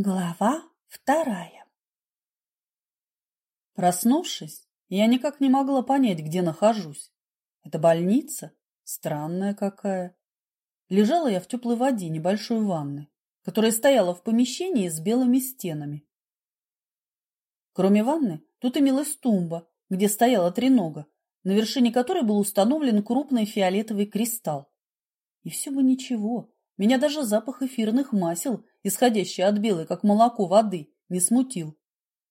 Глава вторая Проснувшись, я никак не могла понять, где нахожусь. Это больница? Странная какая. Лежала я в теплой воде небольшой ванны, которая стояла в помещении с белыми стенами. Кроме ванны, тут имелась тумба, где стояла тренога, на вершине которой был установлен крупный фиолетовый кристалл. И все бы ничего, меня даже запах эфирных масел исходящий от белой, как молоко воды, не смутил.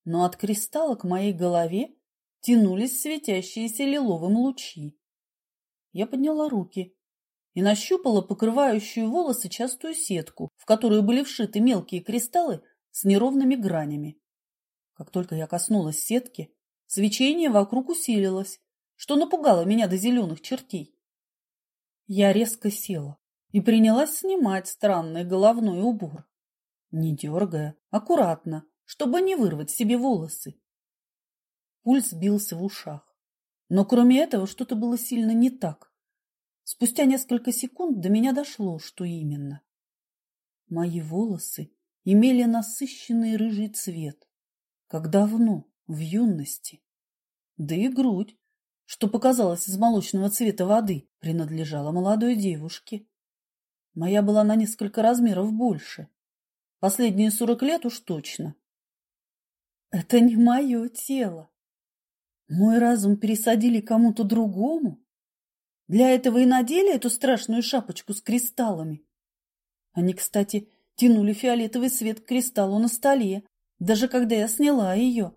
Но от кристалла к моей голове тянулись светящиеся лиловым лучи. Я подняла руки и нащупала покрывающую волосы частую сетку, в которую были вшиты мелкие кристаллы с неровными гранями. Как только я коснулась сетки, свечение вокруг усилилось, что напугало меня до зеленых чертей. Я резко села и принялась снимать странный головной убор не дергая, аккуратно, чтобы не вырвать себе волосы. Пульс бился в ушах. Но кроме этого что-то было сильно не так. Спустя несколько секунд до меня дошло, что именно. Мои волосы имели насыщенный рыжий цвет, как давно, в юности. Да и грудь, что показалось из молочного цвета воды, принадлежала молодой девушке. Моя была на несколько размеров больше. Последние сорок лет уж точно. Это не мое тело. Мой разум пересадили кому-то другому. Для этого и надели эту страшную шапочку с кристаллами. Они, кстати, тянули фиолетовый свет к кристаллу на столе, даже когда я сняла ее.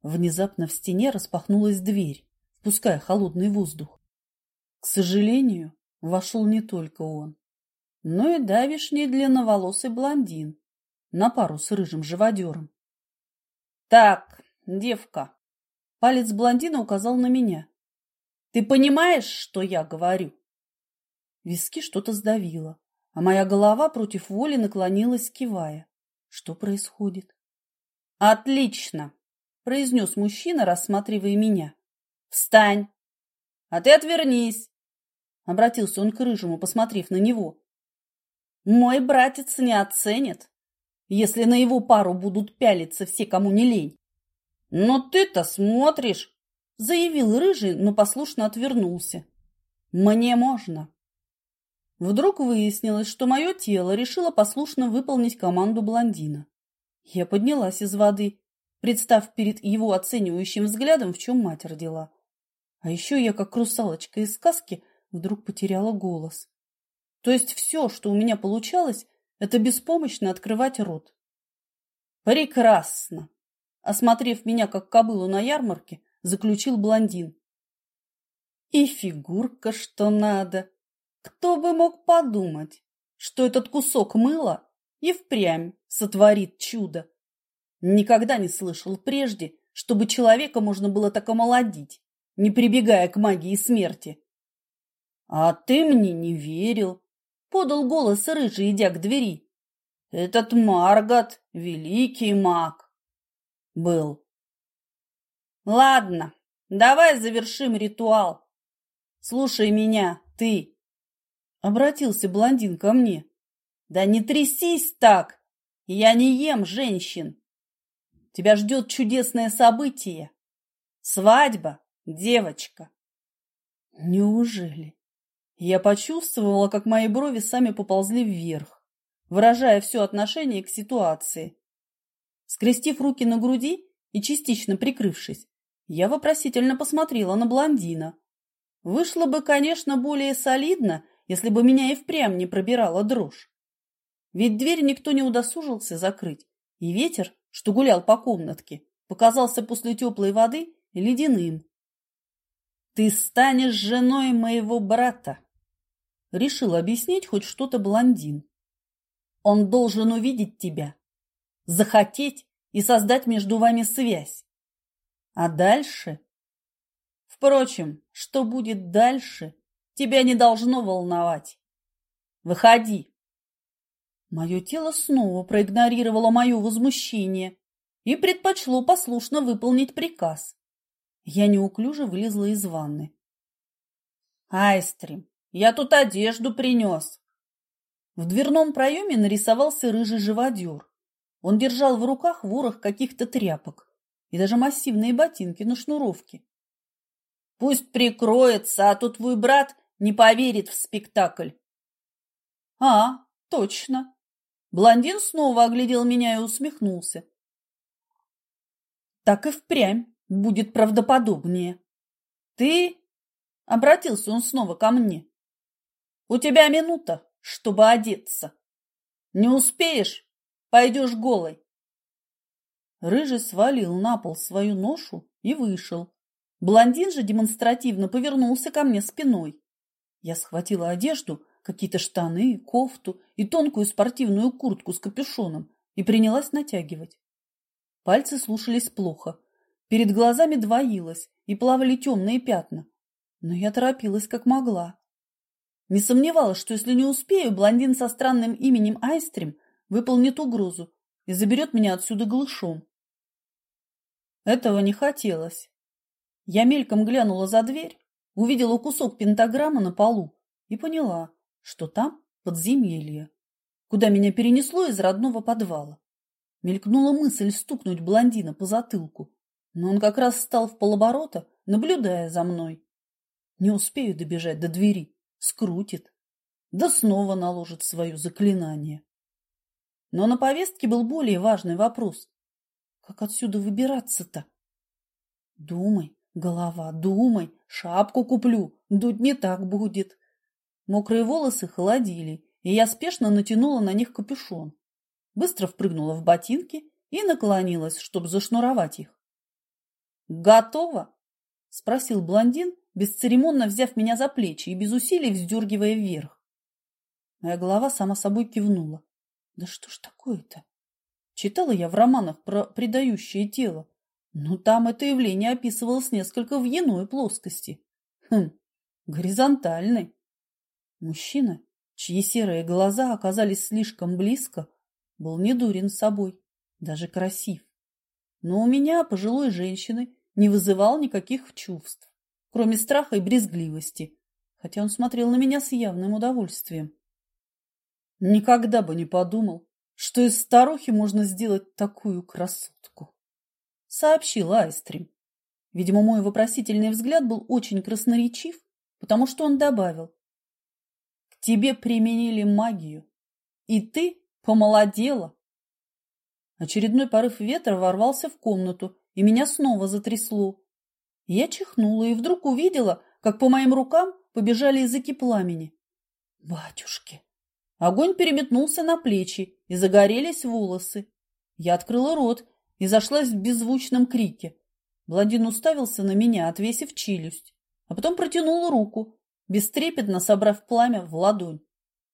Внезапно в стене распахнулась дверь, впуская холодный воздух. К сожалению, вошел не только он но и давишний длинноволосый блондин на пару с рыжим живодером. «Так, девка!» Палец блондина указал на меня. «Ты понимаешь, что я говорю?» Виски что-то сдавило, а моя голова против воли наклонилась, кивая. Что происходит? «Отлично!» – произнес мужчина, рассматривая меня. «Встань! А ты отвернись!» – обратился он к рыжему, посмотрев на него. Мой братец не оценит, если на его пару будут пялиться все, кому не лень. Но ты-то смотришь, заявил рыжий, но послушно отвернулся. Мне можно. Вдруг выяснилось, что мое тело решило послушно выполнить команду блондина. Я поднялась из воды, представ перед его оценивающим взглядом, в чем мать родила. А еще я, как русалочка из сказки, вдруг потеряла голос. То есть все, что у меня получалось, это беспомощно открывать рот. Прекрасно! Осмотрев меня как кобылу на ярмарке, заключил блондин. И фигурка что надо. Кто бы мог подумать, что этот кусок мыла и впрямь сотворит чудо. Никогда не слышал прежде, чтобы человека можно было так омолодить, не прибегая к магии смерти. А ты мне не верил, подал голос рыжий, идя к двери. Этот Маргот — великий маг. Был. Ладно, давай завершим ритуал. Слушай меня, ты. Обратился блондин ко мне. Да не трясись так, я не ем женщин. Тебя ждет чудесное событие. Свадьба, девочка. Неужели? Я почувствовала, как мои брови сами поползли вверх, выражая все отношение к ситуации. Скрестив руки на груди и частично прикрывшись, я вопросительно посмотрела на блондина. Вышло бы, конечно, более солидно, если бы меня и впрямь не пробирала дрожь. Ведь дверь никто не удосужился закрыть, и ветер, что гулял по комнатке, показался после теплой воды ледяным. «Ты станешь женой моего брата!» Решил объяснить хоть что-то блондин. Он должен увидеть тебя, захотеть и создать между вами связь. А дальше? Впрочем, что будет дальше, тебя не должно волновать. Выходи. Мое тело снова проигнорировало мое возмущение и предпочло послушно выполнить приказ. Я неуклюже вылезла из ванны. Айстрим, я тут одежду принес. В дверном проеме нарисовался рыжий живодер. Он держал в руках ворох каких-то тряпок и даже массивные ботинки на шнуровке. Пусть прикроется, а то твой брат не поверит в спектакль. А, точно. Блондин снова оглядел меня и усмехнулся. Так и впрямь будет правдоподобнее. Ты... Обратился он снова ко мне. У тебя минута, чтобы одеться. Не успеешь, пойдешь голой. Рыжий свалил на пол свою ношу и вышел. Блондин же демонстративно повернулся ко мне спиной. Я схватила одежду, какие-то штаны, кофту и тонкую спортивную куртку с капюшоном и принялась натягивать. Пальцы слушались плохо. Перед глазами двоилось и плавали темные пятна. Но я торопилась как могла. Не сомневалась, что если не успею, блондин со странным именем Айстрим выполнит угрозу и заберет меня отсюда глышом. Этого не хотелось. Я мельком глянула за дверь, увидела кусок пентаграммы на полу и поняла, что там подземелье, куда меня перенесло из родного подвала. Мелькнула мысль стукнуть блондина по затылку, но он как раз встал в полоборота, наблюдая за мной. Не успею добежать до двери, скрутит, да снова наложит свое заклинание. Но на повестке был более важный вопрос. Как отсюда выбираться-то? Думай, Голова, думай, шапку куплю, дуть не так будет. Мокрые волосы холодили, и я спешно натянула на них капюшон. Быстро впрыгнула в ботинки и наклонилась, чтобы зашнуровать их. «Готово?» – спросил блондин, бесцеремонно взяв меня за плечи и без усилий вздергивая вверх. Моя голова сама собой кивнула. «Да что ж такое-то?» Читала я в романах про предающее тело, но там это явление описывалось несколько в иной плоскости. Хм, горизонтальной. Мужчина, чьи серые глаза оказались слишком близко, был недурен собой, даже красив. Но у меня, пожилой женщины, не вызывал никаких чувств, кроме страха и брезгливости, хотя он смотрел на меня с явным удовольствием. Никогда бы не подумал, что из старухи можно сделать такую красотку сообщил Айстрим. Видимо, мой вопросительный взгляд был очень красноречив, потому что он добавил. К тебе применили магию, и ты помолодела. Очередной порыв ветра ворвался в комнату, и меня снова затрясло. Я чихнула и вдруг увидела, как по моим рукам побежали языки пламени. Батюшки! Огонь переметнулся на плечи, и загорелись волосы. Я открыла рот и зашлась в беззвучном крике. Блондин уставился на меня, отвесив челюсть, а потом протянул руку, бестрепетно собрав пламя в ладонь.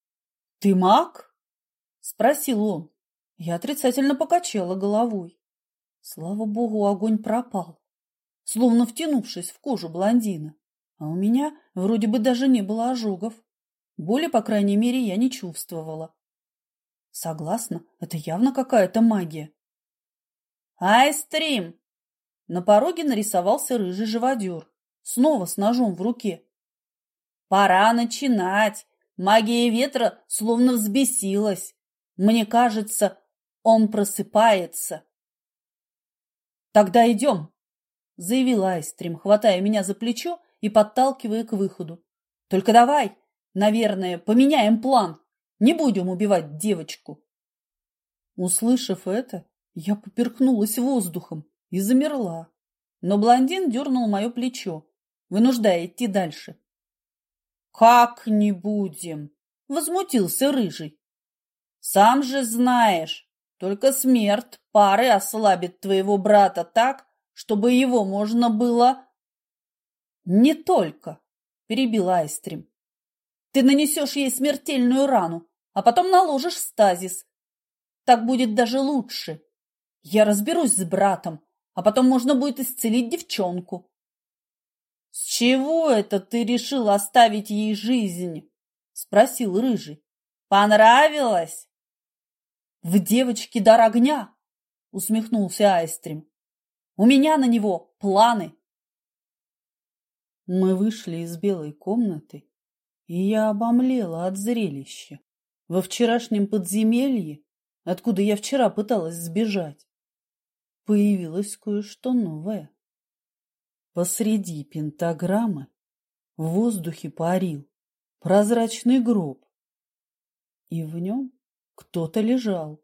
— Ты маг? — спросил он. Я отрицательно покачала головой. Слава богу, огонь пропал, словно втянувшись в кожу блондина. А у меня вроде бы даже не было ожогов. Боли, по крайней мере, я не чувствовала. Согласна, это явно какая-то магия. «Айстрим!» На пороге нарисовался рыжий живодер, снова с ножом в руке. «Пора начинать! Магия ветра словно взбесилась. Мне кажется, он просыпается». «Тогда идем!» — заявил Айстрим, хватая меня за плечо и подталкивая к выходу. «Только давай, наверное, поменяем план. Не будем убивать девочку». Услышав это, я поперхнулась воздухом и замерла. Но блондин дернул мое плечо, вынуждая идти дальше. «Как не будем?» — возмутился Рыжий. «Сам же знаешь, только смерть пары ослабит твоего брата так, чтобы его можно было...» «Не только», — перебил Айстрим. «Ты нанесешь ей смертельную рану, а потом наложишь стазис. Так будет даже лучше. Я разберусь с братом, а потом можно будет исцелить девчонку. — С чего это ты решил оставить ей жизнь? — спросил Рыжий. — Понравилось? — В девочке дар огня, — усмехнулся Айстрим. — У меня на него планы. Мы вышли из белой комнаты, и я обомлела от зрелища. Во вчерашнем подземелье откуда я вчера пыталась сбежать, появилось кое-что новое. Посреди пентаграммы в воздухе парил прозрачный гроб, и в нем кто-то лежал.